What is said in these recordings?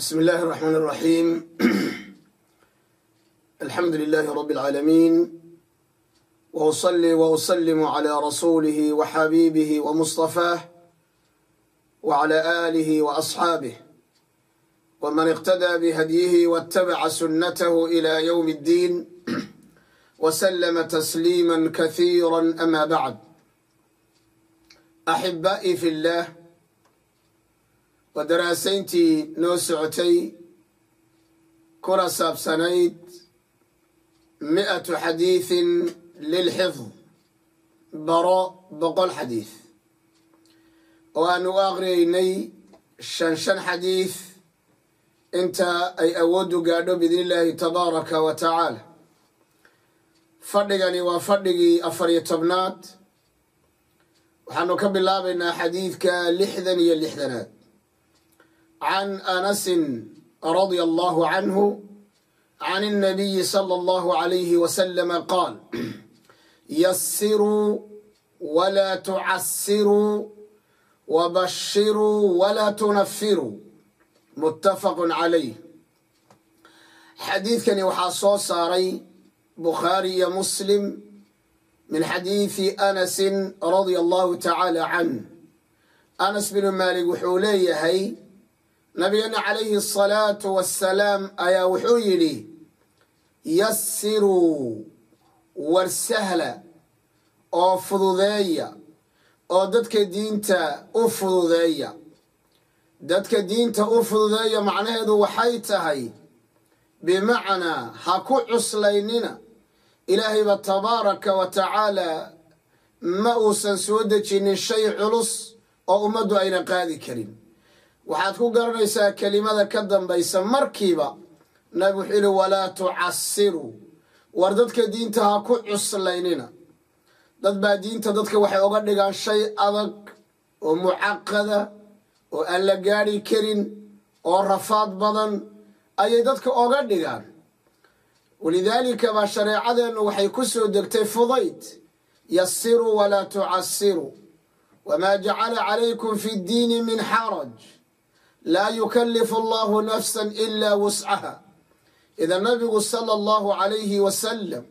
بسم الله الرحمن الرحيم الحمد لله رب العالمين واصلي واسلم على رسوله وحبيبه ومصطفاه وعلى اله واصحابه ومن اقتدى بهديه واتبع سنته الى يوم الدين وسلم تسليما كثيرا اما بعد احبائي في الله waa daraasayntii noo socotay kuna saabsanayd mi'atu xadiidin lilxifd baro boqol xadiid oo aanu u aqriyaynay shan shan xadiid inta ay awooddu gaadho biidni illaahi tabaaraka wa tacaala. Fadhigani waa fadhigii afar iyo tobnaad. Waxaanu ka bilaabaynaa xadiidka lixdan iyo lixdanaad عن أنس رضي الله عنه عن النبي صلى الله عليه وسلم قال يسروا ولا تعسروا وبشروا ولا تنفروا متفق عليه حديث كان وحاصو ساري بخاري مسلم من حديث أنس رضي الله تعالى عنه أنس بن مالك وحوليه هي nabigeena calayhi asalaatu wassalaam ayaa wuxuu yidhi yassiruu war sahla oo fududeeya oo dadka diinta u fududeeya. Dadka diinta u fududeeya macnaheedu waxay tahay bimacnaa ha ku cuslaynina ilaahayba tabaaraka wa tacaala ma uusan soo dejinin shay culus oo ummaddu ayna qaadi karin waxaad ku garanaysaa kelimada ka dambaysa markiiba nabi wuxuu yihi walaa tucasiruu war dadka diinta ha ku cuslaynina. Dad baa diinta dadka waxay oga dhigaan shay adag oo mucaqada oo aan la gaadhi karin oo rafaad badan ayay dadka oga dhigaan. Walidaalika baa shareecadeennu waxay ku soo degtay fudayd yasiruu walaa tucasiruu wamaa jacala calaykum fi ddiini min xaraj laa yukalifu allahu nafsa ilaa wuscaha idan nabigu sala allahu calayhi wasalam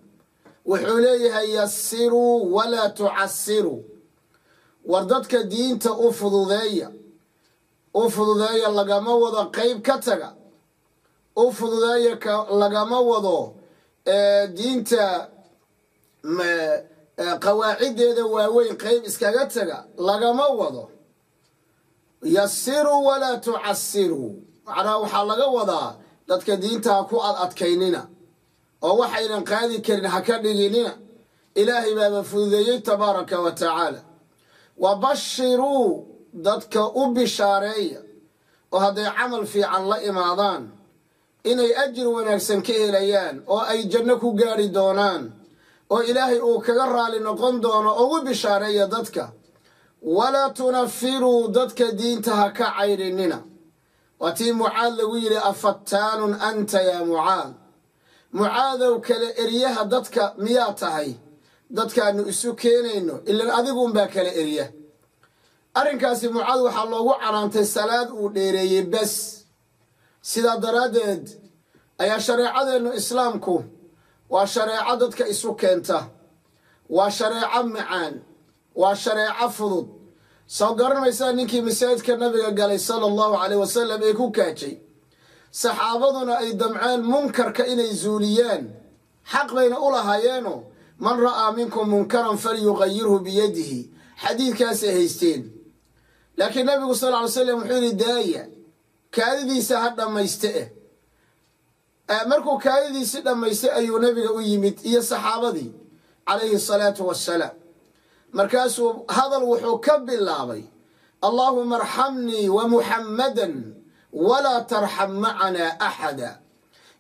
wuxuu leeyahay yasiruu walaa tucasiruu war dadka diinta u fududeeya u fududeeya lagama wado qeyb ka taga u fududeeya lagama wado diinta qawaaciddeeda waaweyn qeyb iskaga taga lagama wado yasiruu walaa tucasiruu macnaha waxaa laga wadaa dadka diinta ha ku ad adkaynina oo waxaynan qaadi karin ha ka dhiginina ilaahay baaba fududeeyey tabaaraka wa tacaala wa bashiruu dadka u bishaareeya oo hadday camal fiican la imaadaan inay ajir wanaagsan ka helayaan oo ay janno ku gaadhi doonaan oo ilaahay uu kaga raali noqon doono ugu bishaareeya dadka walaa tunafiruu dadka diinta ha ka caydhinina. Waa tii mucaad lagu yidhi afattaanun anta yaa mucaad? Mucaadow kale eryaha dadka miyaa tahay? Dadkaanu isu keenayno ilan adiguunbaa kala erya. Arrinkaasi mucaad waxaa loogu canaantay salaad uu dheereeyey bes. Sidaa daraaddeed ayaa shareecadeennu islaamku waa shareeco dadka isu keenta. Waa shareeco macaan waa shareeco fudud. Soo garanmaysaa ninkii masaajidka nabiga galay sala allahu caleyh wasalam ee ku kaajay. Saxaabaduna ay damceen munkarka inay zuuliyaan xaq bayna u lahaayeeno man ra'aa minkum munkaran falyuqayirhu biyadihi. Xadiidkaasay haysteen. Laakiin nabigu sal ly slam wuxuu yidhi daaya kaadidiisa ha dhammayste eh markuu kaadidiisi dhammaystay ayuu nabiga u yimid iyo saxaabadii calayhi asalaatu wassalaam markaasuu hadal wuxuu ka bilaabay allaahuma arxamnii wa muxammadan walaa tarxam macanaa axada.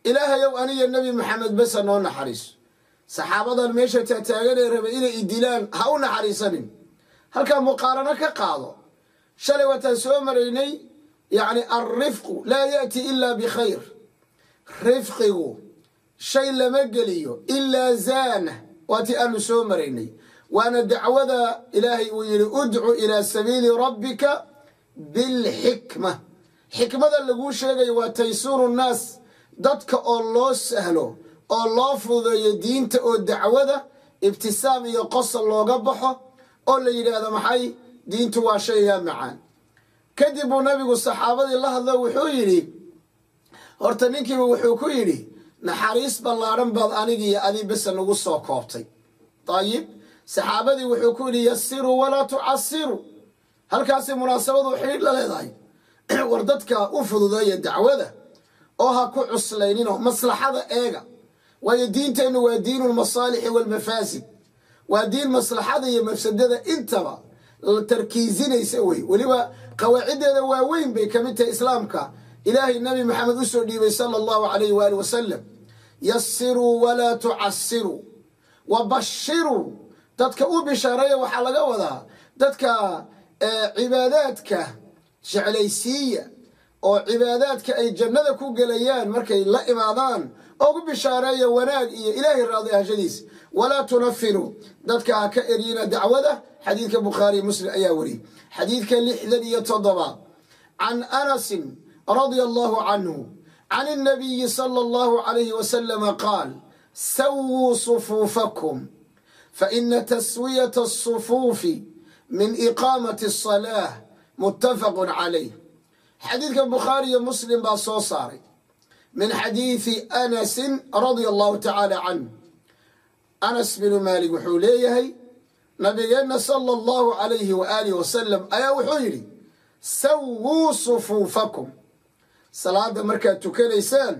Ilaahayow aniga nebi maxamed besa noo naxariiso saxaabadan meesha taataaganee rabay inay idilaan ha u naxariisanin. Halkaa muqaarano ka qaado. Shalay waataan soo maraynay yacni alrifqu laa yaati ilaa bikhayr rifqigu shay lama geliyo ilaa zaana waatii aanu soo maraynay waana dacwada ilaahay uu yidhi udcu ilaa sabiili rabbika bilxikma. Xikmada laguu sheegayo waa taysuuru nnaas dadka oo loo sahlo oo loo fududeeyo diinta oo dacwada ibtisaam iyo qosol looga baxo oo la yidhaahdo maxay diintu waa shaygaa macaan. Kadib buu nabigu saxaabadii la hadlo wuxuu yidhi horta ninkiiba wuxuu ku yidhi naxariis ballaadhan baad anigi iyo adi bese nagu soo koobtay. Dayib saxaabadii wuxuu ku yidhi yasiruu walaa tucasiruu halkaasi munaasabadu xidhiidh la leedahay. War dadka u fududeeya dacwada oo ha ku cuslayninoo maslaxada eega. Waayo diinteennu waa diinu lmasaalixi waalmafaasid waa diin maslaxada iyo mafsadada intaba tarkiisinaysa wey. Weliba qawaaciddeeda waaweyn bay ka mid tahay islaamka. Ilaahay nabi maxamed u soo dhiibay sala allahu calayh waali wasalam yasiruu walaa tucasiruu wa bashiruu dadka u bishaareeya waxaa laga wadaa dadka eh, cibaadaadka jeclaysiiya oo cibaadaadka ay jannada ku gelayaan markay la imaadaan oo ugu bishaareeya wanaag iyo ilaahay raadi ahashadiisa walaa tunafiru dadka ha ka eryina dacwada xadiidka bukhaari muslim ayaa wariy xadiidka lixdan iyo toddoba. Can anasin radia allahu canhu can اnabiyi sala allahu calayhi wasalama qaal sawuu sufuufakum. faina taswiyata الصufuufi min iqaamati الصalaة muttafaqu calayh xadiidka bukhaari iyo muslim baa soo saaray min xadiidi anasin radia allahu tacaala canh anas binu maalik wuxuu leeyahay nabigeenna sala allahu calayhi waaalih wasalam ayaa wuxuu yidhi sawuu sufuufakum salaada markaad tukanaysaan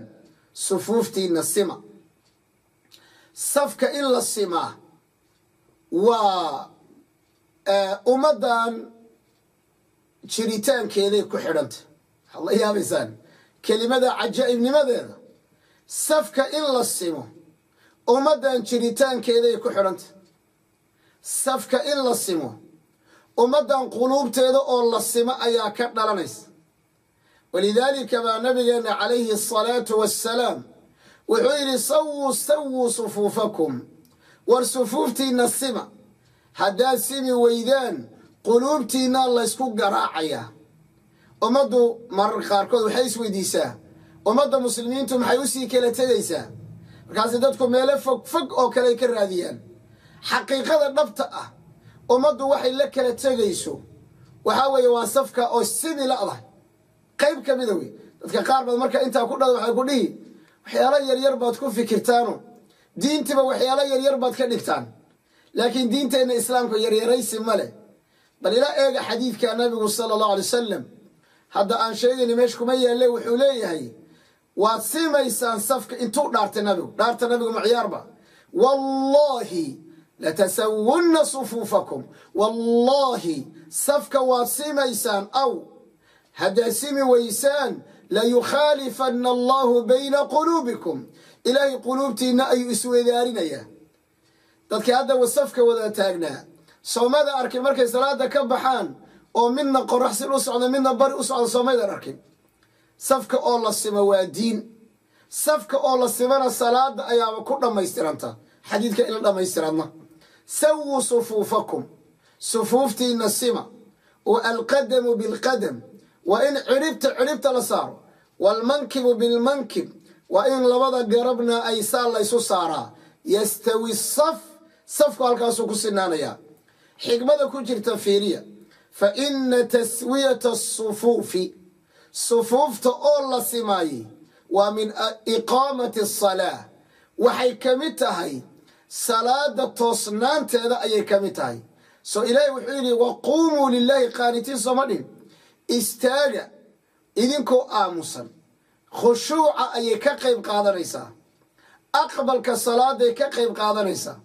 sufuuftiina sima safka in la simaa waa ummaddan jiritaankeeday ku xidhanta. Waxaad la yaabaysaan. Kelimada cajaa'ibnimadeeda. Safka in la simo. Ummaddan jiritaankeeday ku xidhanta. Safka in la simo. Ummaddan quluubteeda oo la simo ayaa ka dhalanaysa. Walidaalika baa nabigeenna calayhi asalaatu wassalaam wuxuu yidhi sawuu sawuu sufuufakum war sufuuftiinna sima. Haddaad simi weydaan quluubtiinna laysku garaacayaa ummaddu mararka qaarkood waxay isweydiisaa ummadda muslimiintu maxay u sii kala tegaysaa? Markaasi dadku meelo fog fog oo kale ay ka raadiyaan. Xaqiiqada dhabta ah ummaddu waxay la kala tegayso. Waxaa weeye waa safka oo simi la'dah qayb ka mida wey dadka qaar baad marka intaa ku dhada waxay ku dhihi waxyaalo yaryar baad ku fikirtaano diintiba waxyaalo yaryar baad ka dhigtaan. Laakiin diinteenna islaamka yaryaraysi ma leh. Bal ila eega xadiidka nabigu sala allahu alay wasalam hadda aan sheegayni meesha kuma yaalle wuxuu leeyahay waad simaysaan safka intuu dhaartay nabigu. Dhaarta nabigu macyaarba wallaahi latasawunna sufuufakum. Wallaahi safka waad simaysaan aw haddaad simi weysaan layukhaalifanna allahu bayna quluubikum ilaahay quluubtiinna ayuu iswedaarinayaa dadkii hadda wasafka wada taagnaa soomada arkin markay salaada ka baxaan oo midna qoraxsin u socda midna bari u socda soomaydan arkin. Safka oo la simo waa diin. Safka oo la simana salaada ayaaba ku dhammaystiranta. Xadiidka ila dhammaystiradna. Sawuu sufuufakum. Sufuuftiina sima. Oo alqadamu bilqadam. Waa in ciribta ciribta la saaro. Waalmankibu bilmankib waa in labada garabna ay saa laysu saaraa. Yastawi saf safku halkaasuu ku sinaanayaa. Xikmada ku jirta fiiriya. Fa ina taswiyata asufuufi sufuufta oo la simaayey waa min iqaamati asalaa waxay ka mid tahay salaada toosnaanteeda ayay ka mid tahay. Soo ilaahay wuxuu yidhi waquumuu lilaahi qaanitiin sooma dhin istaaga idinkoo aamusan khushuuca ayay ka qayb qaadanaysaa. Aqbalka salaaday ka qayb qaadanaysaa.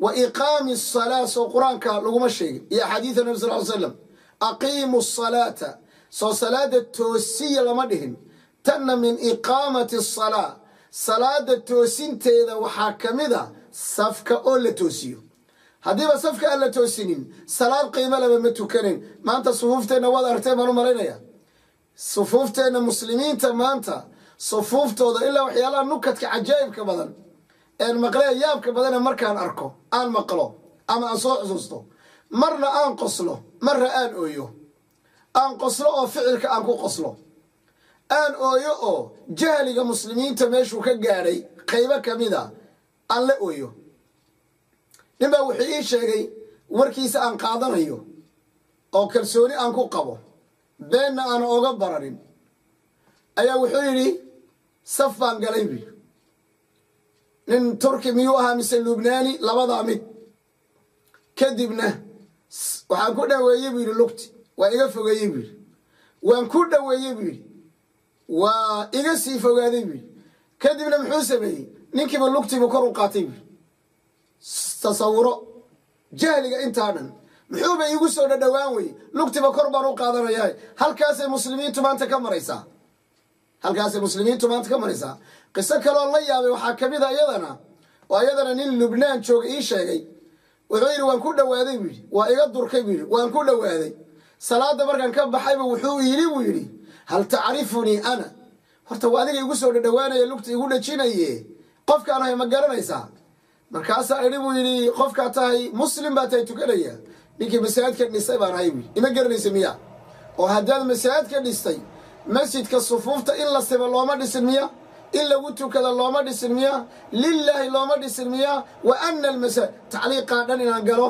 Wa iqaami asalaa soo qur'aanka laguma sheegin iyo axaadiida nabi sal ly slam aqiimu asalaata soo salaada toosiya lama dhihin. Tanna min iqaamati asalaa salaada toosinteeda waxaa ka mid a safka oo la toosiyo. Haddiiba safka aan la toosinin salaad qiimo laba ma tukanayn maanta sufuufteenna waad aragteen baan u malaynaya sufuufteenna muslimiinta maanta sufuuftooda ilaa waxyaalaha nukadka cajaa'ibka badan een maqlee yaabka badane markaan arko aan maqlo ama aan soo xusuusto marna aan qoslo marna aan ooyo. Aan qoslo oo ficilka aan ku qoslo. Aan ooyo oo jahliga muslimiinta meeshuu ka gaadhay qaybo ka mid a aan la ooyo. Nin baa wuxuu ii sheegay warkiisa aan qaadanayo oo kalsooni aan ku qabo beenna aan oga baranin. Ayaa wuxuu yidhi saf baan galay buyi nin turki miyuu ahaa mise lubnaani? Labadaa mid. Kadibna waxaan ku dhaweeyey buu yidhi lugti. Waa iga fogeeyey buu yidhi. Waan ku dhaweeyey buu yidhi. Waa iga sii fogaaday buu yidhi. Kadibna muxuu sameeyey? Ninkiiba lugtiibu kor u qaatay buu yidhi. Tasawuro. Jahliga intaa dhan muxuuba iigu soo dhadhowaan weye lugtiba kor baan u qaadanayaa. Halkaasay muslimiintu maanta ka maraysaa halkaasay muslimiintu maanta ka maraysaa qiso kaloo la yaabay waxaa ka mid a iyadana oo iyadana nin lubnaan jooga ii sheegay. Wuxuu yidhi waan ku dhawaaday buu yidhi. Waa iga durkay buu yidhi. Waan ku dhawaaday. Salaada markaan ka baxayba wuxuu yidhi buu yidhi hal tacrifunii ana? Horta waa adiga igu soo dhadhawaanaya lugta igu dhajinaye qofkaan ahay ma garanaysaa? Markaasaa idhi buu yidhi qofkaa tahay muslim baa tahay tukanaya ninkii masaajidka dhistay baan ahay buu ima garanaysa miya? Oo haddaad masaajidka dhistay masjidka sufuufta in la siba looma dhisin miya? In lagu tukada looma dhisin miya? Lilaahi looma dhisin miya? Wa ana almasa tacliiqaa dhan inaan galo.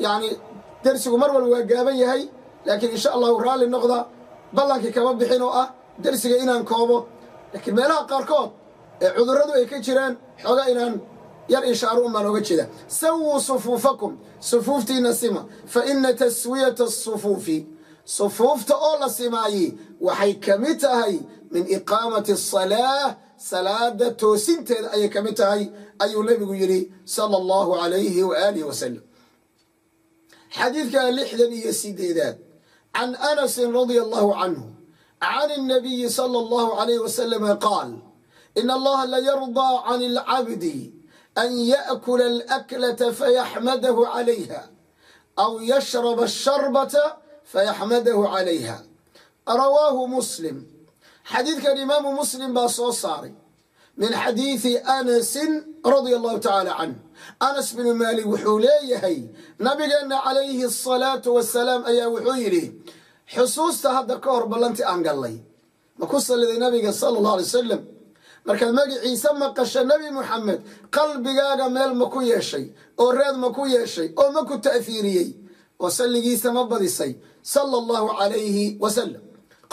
Yacni dersigu mar walba waa gaaban yahay laakiin insha allahu raalli noqda ballankii kama bixin oo ah dersiga inaan koobo. Laakiin meelaha qaarkood ee cudurradu ay ka jiraan xooga inaan yar ishaaru unbaan oga jeeda sawuu sufuufakum sufuuftiina sima. Fa ina taswiyata asufuufi sufuufta oo la simaayi waxay ka mid tahay min iqaamati asalaa salaada toosinteeda ayay ka mid tahay ayuu nebigu yidhi sala allahu alayhi waaalihi wasalam xadiidka lixdan iyo sideedaad can anasin radia allahu canhu can الnabiyi sala allahu alayh wasalama qaal in allaha layardaa can alcabdi an yaأkula alaklata fayaxmadahu calayha aw yashraba asharbata fayaxmadahu calayha rawaahu muslim xadiidkan imaamu muslim baa soo saaray min xadiidi anasin radia allahu tacaala canh anas binu maalik wuxuu leeyahay nabigeenna calayhi asalaatu wasalaam ayaa wuxuu yidhi xusuusta hadda ka hor ballantii aan gallay ma ku salliday nabiga sala allah alay wasalam markaad magiciisa maqasho nebi muxamed qalbigaaga meel ma ku yeeshay oo reed ma ku yeeshay oo ma ku ta'fiiriyey. Oo salligiisa ma badisay sala allahu calayhi wasalam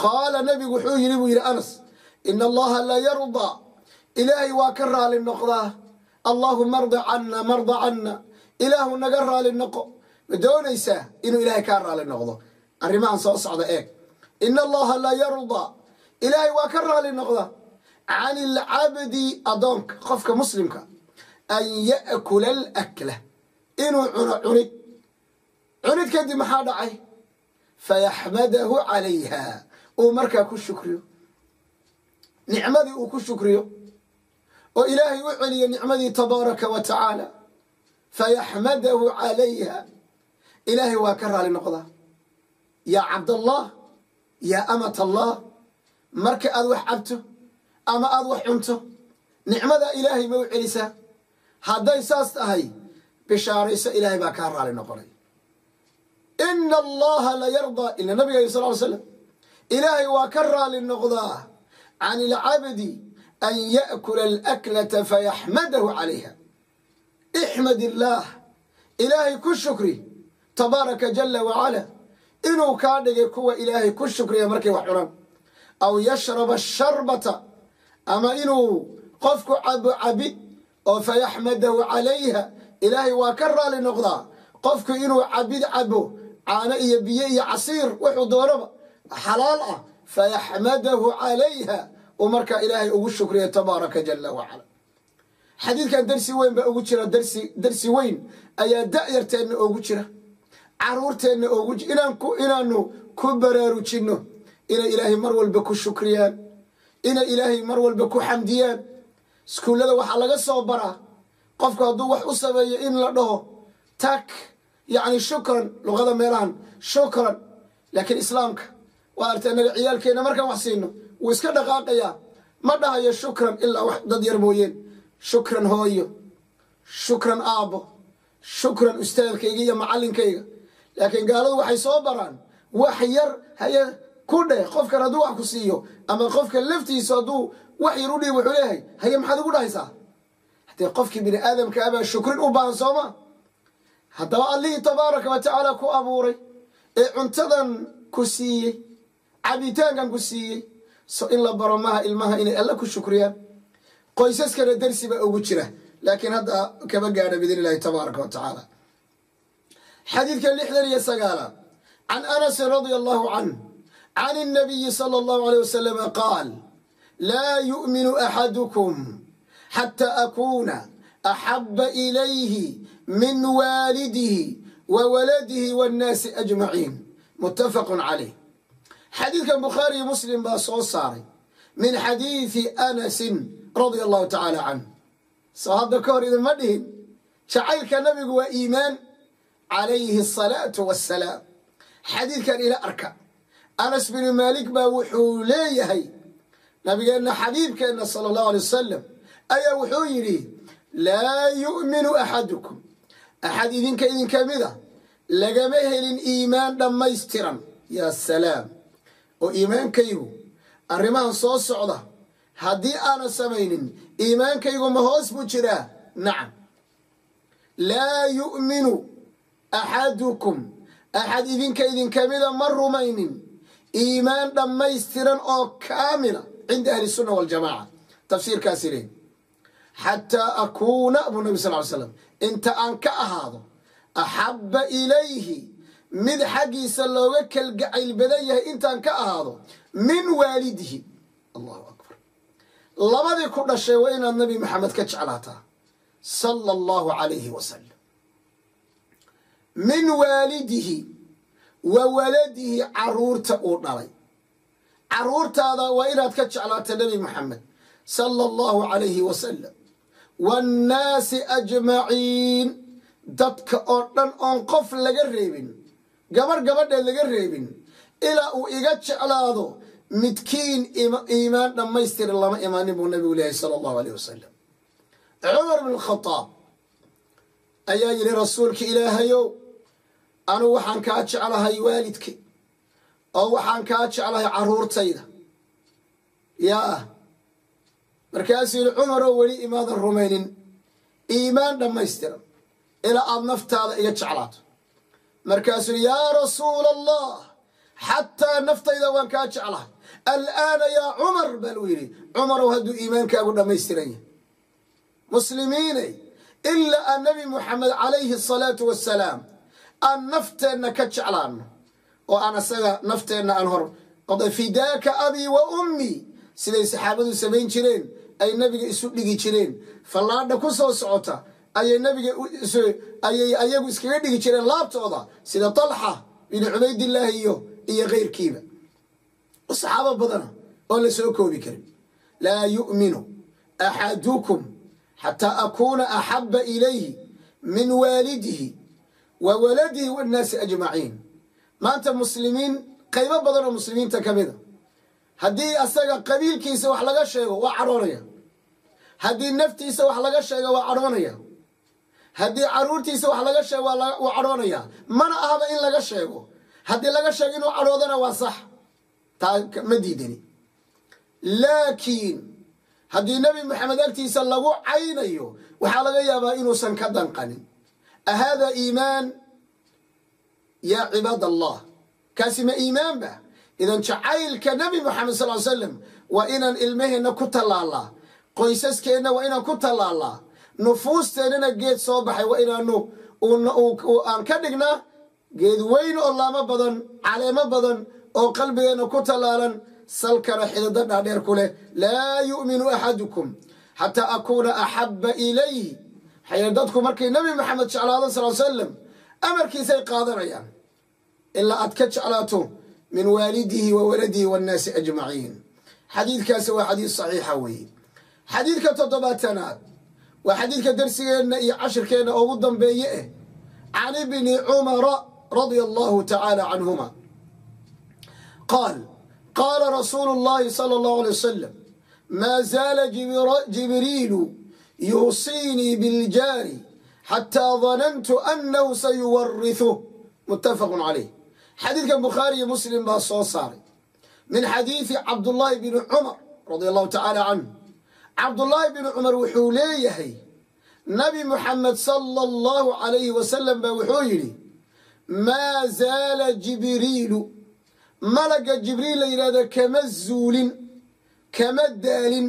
qaala nebigu wuxuu yidhi buu yidhi anas ina allaha la yardaa ilaahay waa ka raali noqdaa allaahuma arda canna marda canna. Ilaahu naga raali noqo. Ma doonaysaa inuu ilaahay kaa raali noqdo? Arrimahan soo socda eeg. Ina allaha la yardaa ilaahay waa ka raali noqdaa can ilcabdi addoonka qofka muslimka an ya'kula alakla. Inuu cuno cunid. Cunid kadib maxaa dhacay? Fayaxmadahu calayha. Uu markaa ku shukriyo. Nicmadii uu ku shukriyo. Oo ilaahay u celiyo nicmadii tabaaraka wa tacaala fayaxmadahu calayha. Ilaahay waa ka raali noqdaa. Yaa cabdallah yaa amat allah marka aad wax ama aada wax cunto. Nicmadaa ilaahay ma u celisaa hadday saas tahay bishaarayso ilaahay baa kaa raali noqonay. Ina allaha la yardaa ila nabiga sal ly slam ilaahay waa ka raali noqdaa can ilcabdi an ya'kula alaklata fayaxmadahu calayha. Ixmad illaah ilaahay ku shukri tabaaraka jala wacala inuu kaa dhigay kuwa ilaahay ku shukriya markay wax cunaan. Aw yashraba asharbata ama inuu qofku cabo cabid oo fayaxmadahu calayha ilaahay waa ka raali noqdaa. Qofku inuu cabid cabo caano iyo biyo iyo casiir wuxuu doonaba xalaal ah. Fayaxmadahu calayha uu markaa ilaahay ugu shukriya tabaaraka jala wacala xadiidkan darsi weyn baa ugu jira darsi darsi weyn ayaa da'yarteenna oogu jira. Caruurteenna oogu ku inaanu ku baraarujinno inay ilaahay mar walba ku shukriyaan inay ilaahay mar walba ku xamdiyaan. Iskuullada waxaa laga soo baraa. Qofku hadduu wax u sameeyo in la dhaho tak yacni shukran luqada meelahan shukran. Laakiin islaamka waa artay annaga ciyaalkeenna markaan wax siino wuu iska dhaqaaqayaa. Ma dhahayo shukran ilaa wax dad yar mooyeen. Shukran hooyo shukran aabbo shukran ustaadkayga iyo macallinkayga. Laakiin gaaladu waxay soo baraan. Wax yar haye ku dheh qofkan hadduu wax ku siiyo ama qofka laftiisu hadduu wax yar u dhiib wuxuu leeyahay haye maxaad ugu dhahaysaa? Haddee qofkii bini aadamka abaa shukrin u baahan sooma? Haddaba allihii tabaaraka wa tacaala ku abuuray ee cuntadan ku siiyey cabitaankan ku siiyey so in la baro maha ilmaha inay alla ku shukriyaan. Qoysaskana darsi baa ugu jira laakiin hadda kama gaadha biidn illahi tabaaraka wa tacaala. Xadiidka lixdan iyo sagaalaad. Can anasin radia allahu canh can الnabiyi salى اllahu alيه wasalam qaal laa yu'minu axadukum xata akuna axaba ilayhi min waalidihi wa waladihi waannaasi ajmaciin muttafaqu calayh xadiidkan bukhaariyo muslim baa soo saaray min xadiidi anasin radia allahu tacaala canh soo hadda ka hor idinma dhihin jacaylka nabigu waa iimaan calayhi asalaatu wassalaam xadiidkan ila arka anas binu maalik baa wuxuu leeyahay nabigeenna xabiibkeenna sala allahu alay wasalam ayaa wuxuu yidhi laa yu'minu axadukum axad idinka idinka mida lagama helin iimaan dhammaystiran yaa salaam. Oo iimaankaygu arrimahan soo socda haddii aanan samaynin iimaankaygu ma hoos buu jiraa? Nacam. Laa yu'minu axadukum axad idinka idinka mida ma rumaynin iimaan dhammaystiran oo kaamila cinda ahli sunna waljamaca tafsiirkaasi leey xataa akuuna buu nabi sal ly slam inta aan ka ahaado axabba ilayhi mid xaggiisa looga kalgacayl badan yahay intaan ka ahaado min waalidihi. Allahu akbar. Labadii ku dhashay waa inaad nabi maxamed ka jeclaataa. Sala allahu calayhi wasalam min waalidihi wa waladihi carruurta uu dhalay. Caruurtaada waa inaad ka jeclaata nabi maxamed sala allahu calayhi wasalam waannaasi ajmaciin dadka oo dhan oon qof laga reebin gabarh gabadheed laga reebin ilaa uu iga jeclaado midkiin iimaan dhammaystiran lama imaanin buu nabigu leeyahay sala allahu alayh wasalam cumar bn khadaab ayaa yidhi rasuulka ilaahayow anugu waxaan kaa jeclahay waalidkay oo waxaan kaa jeclahay caruurtayda. Yaa markaasuu yidhi cumaroo weli imaadan rumaynin. Iimaan dhammaystiran. Ilaa aada naftaada iga jeclaato. Markaasuu yidhi yaa rasuula allah xataa naftayda waan kaa jeclahay. Al'aana yaa cumar baa luu yidhi. Cumarow hadduu iimaankaagu dhammaystiran yahay. Muslimiinay ilaa aan nabi muxamed calayhi asalaatu wassalaam aan nafteenna ka jeclaano oo aan asaga nafteenna aan hor fidaaka abii wa ummii siday saxaabadu samayn jireen ay nabiga isu dhigi jireen. Fallaadha ku soo socota ayay nabiga ayay ayagu iskaga dhigi jireen laabtooda sida talxa bin cubaydillaahi iyo iyo keyrkiiba. Saxaabo badana oo la soo koobi karin. Laa yu'minu axadukum xataa akuuna axaba ilayhi min waalidihi wa waladihi wannaasi ajmaciin. Maanta muslimiin qaybo badan oo muslimiinta ka mida haddii asaga qabiilkiisa wax laga sheego waa cadhoonaya haddii naftiisa wax laga sheego waa cadhoonaya haddii caruurtiisa wax laga sheego waa cadhoonaya mana ahaba in laga sheego. Haddii laga sheego inuu cadhoodana waa sax. Taa ma diidani. Laakiin haddii nebi maxamed agtiisa lagu caynayo waxaa laga yaabaa inuusan ka danqanin ahada iimaan yaa cibaad allah kaasi ma iimaan ba idan jacaylka nebi moxamed sal ly slam waa inaan ilmaheenna ku tallaalaa qoysaskeenna waa inaan ku tallaalaa nufuusteennana geed soo baxay waa inaanu aan ka dhignaa geed weyn oo laamo badan caleemo badan oo qalbigeenna ku tallaalan salkana xidado dhaadheer ku leh laa yu'minu axadukum xataa akuuna axabba ilayhi waxay dadku markay nebi maxamed jeclaadaan sal salam amarkiisay qaadanayaan. Ilaa aad ka jeclaato min waalidihi wa waladihi waannaasi ajmaciin. Xadiidkaasi waa xadiid saxiixa weeye xadiidka toddobaatanaad waa xadiidka darsigeenna iyo cashirkeenna ugu dambeeye eh can ibni cumara radia allahu tacaala canhuma. Qaal qaala rasuulu llahi sala allahu alay wasalam maa zaala jibriilu yuusiinii biljaari xataa danantu annahu sayuwariثuh muttafaqun calayh xadiidkan bukhaari iyo muslim baa soo saaray min xadiidi cabdullaahi bni cumar radia allahu tacaala canhu cabdullaahi bni cumar wuxuu leeyahay nabi muxamed sala allahu calayhi wasalam baa wuxuu yidhi maa zaala jibriilu malagga jibriil la yidhahdo kama zuulin kama daalin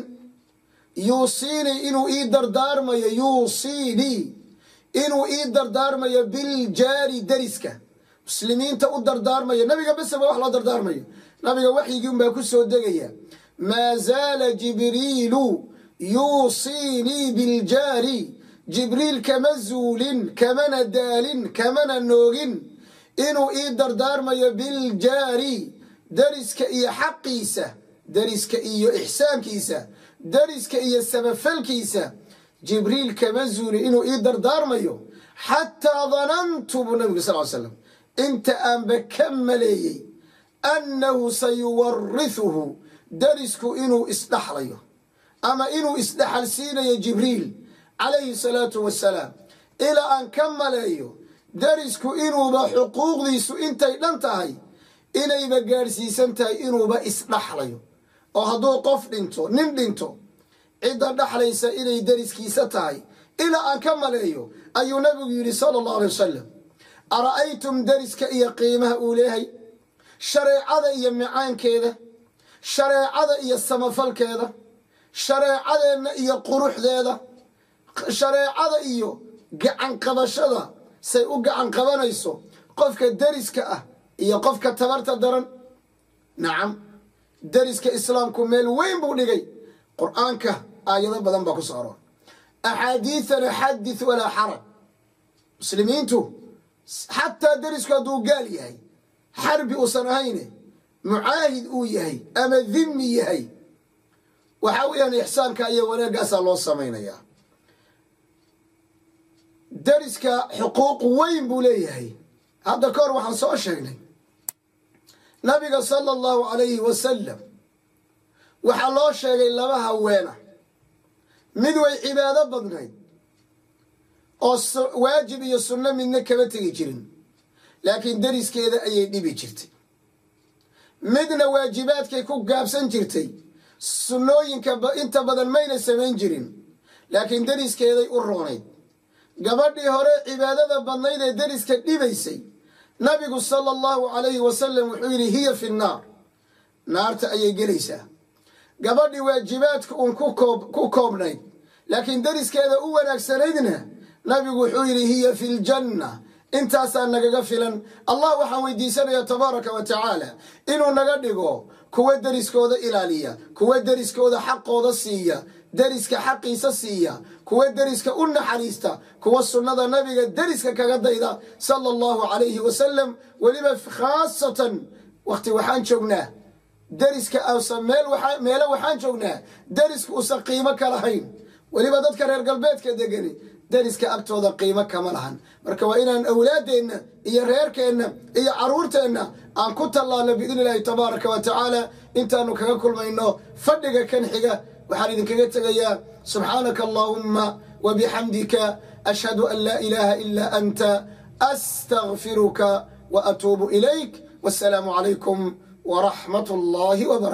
yuusiinii inuu ii dardaarmayo yuusiinii inuu ii dardaarmayo biljaari deriska muslimiinta u dardaarmayo nabiga beseba wax loo dardaarmayo nabiga waxyigii unbaa ku soo degaya. Maa zaala jibriilu yuusiinii biljaari jibriil kama zuulin kamana daalin kamana noogin. Inuu ii dardaarmayo biljaari deriska iyo xaqiisa deriska iyo ixsaankiisa deriska iyo samafalkiisa jibriil kama zuulin inuu ii dardaarmayo. Xataa danantu buu nabigu sal l slam inta aanba ka maleeyey annahu sayuwarihuhu derisku inuu isdhaxlayo. Ama inuu isdhaxal siinayo jibriil calayhi salaatu wasalaam ilaa aan ka maleeyo derisku inuuba xuquuqdiisu intay dhan tahay inayba gaadhsiisan tahay inuuba isdhaxlayo oo hadduu qof dhinto nin dhinto cidda dhaxlaysa inay deriskiisa tahay ilaa aan ka maleeyo ayuu nabigu yidhi sala allahu alay wasalam ara'aytum deriska iyo qiimaha uu leeyahay shareecada iyo micaankeeda? Shareecada iyo samafalkeeda? Shareecadeenna iyo quruxdeeda? Shareecada iyo gacan qabashada say u gacan qabanayso qofka deriska ah iyo qofka tabarta daran? Nacam deriska islaamku meel weyn buu dhigay. Qur'aanka aayado badan baa ku soo aroor axaadiidana xadith walaa xaraj. Muslimiintu xataa derisku hadduu gaal yahay xarbi uusan ahayne mucaahid uu yahay ama dhimmi yahay waxaa weeyaan ixsaanka iyo wanaagaasaa loo samaynayaa. Deriska xuquuq weyn buu leeyahay. Hadda ka hor waxaan soo sheegnay nabiga sala allahu calayhi wasalam waxaa loo sheegay laba haweena mid way cibaado badnayd oo waajib iyo sunno midna kama tegi jirin laakiin deriskeeda ayay dhibi jirtay. Midna waajibaadkay ku gaabsan jirtay sunnooyinka inta badan mayna samayn jirin laakiin deriskeeday u roonayd. Gabadhii hore cibaadada badnayd ee deriska dhibaysay nabigu sala allahu calayhi wasalam wuxuu yidhi hiya fi nnaar. Naarta ayay gelaysaa. Gabadhii waajibaadka uun ku koobnayd. Laakiin deriskeeda u wanaagsanaydna nabigu wuxuu yidhi hiya fi ljanna intaasaa nagaga filan. Allah waxaan weydiisanayaa tabaaraka wa tacaala inuu naga dhigo kuwa deriskooda ilaaliya kuwa deriskooda xaqooda siiya deriska xaqiisa siiya kuwa deriska u naxariista kuwa sunnada nabiga deriska kaga dayda sala allahu calayhi wasalam weliba khaasatan waqti waxaan joognaa deriska asa waxaan joognaa deriska uusan qiimo ka lahayn weliba dadka reer galbeedka degani deriska agtooda qiimo kama lahan. Marka waa inaan awlaadeenna iyo reerkeenna iyo caruurteenna aan ku tallaalno biidni illaahi tabaaraka wa tacaala intaanu kaga kulmayno fadhiga kan xiga waxaan idinkaga tegayaa subxaanaka allaahumma wa bixamdika ashhadu an laa ilaaha ilaa anta astagfiruka wa atuubu ilayk wassalaamu calaykum waraxmat allahi wbarakatu